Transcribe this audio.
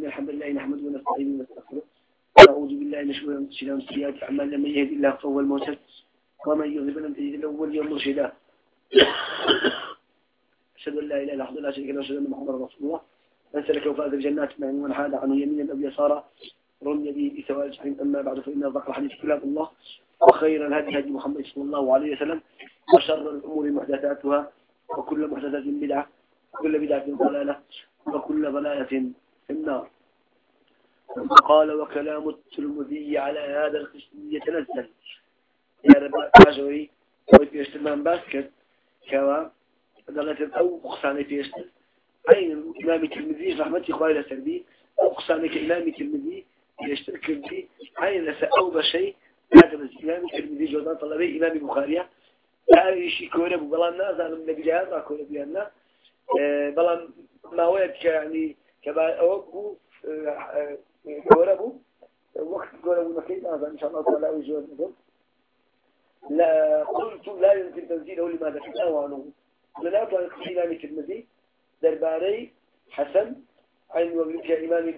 إن الحمد لله نحمده ونستعينه ونستغفره ونعوذ بالله من شرور أنفسنا ومن سيئات أعمالنا. من يهد الله فهو المهتد ومن يضلل فلن تجد له وليا مرشدا. أشهد أن لا إله إلا الله لا شريك له وأشهد أن محمدا رسول الله. من سلك وفاز الجنات من من حاد عنه يمينا أو يسارا رمي به بسواء الجحيم. أما بعد فإن أصدق الحديث كلام الله وخير الهدي هدي محمد صلى الله عليه وسلم وشر الأمور محدثاتها. وكل محدثة بدعة وكل بدعة ضلالة وكل ضلالة النار. قال وكلام الترمذي على هذا القسم يتنزل. يا رب أجوي وفي من باسكت. كوا. دلت أو قصاني فيشتر أين إمام الترمذي؟ رحمة إخواني لسردي أو قصاني كإمام الترمذي يشترك به أين سأو بشيء هذا الإمام الترمذي جوزان طلبي إمام البخاري لا شيء كونه بلان أنا من ما كونه بيانا. بلان ما ويد يعني كبا أوبو كوربو. وقت كوربو نكيد هذا إن شاء الله تعالى وجوز لا قلت لا يمكن تنزيله لماذا كتاه عنه لا طريق إمام الترمذي درباري حسن عن وبك إمام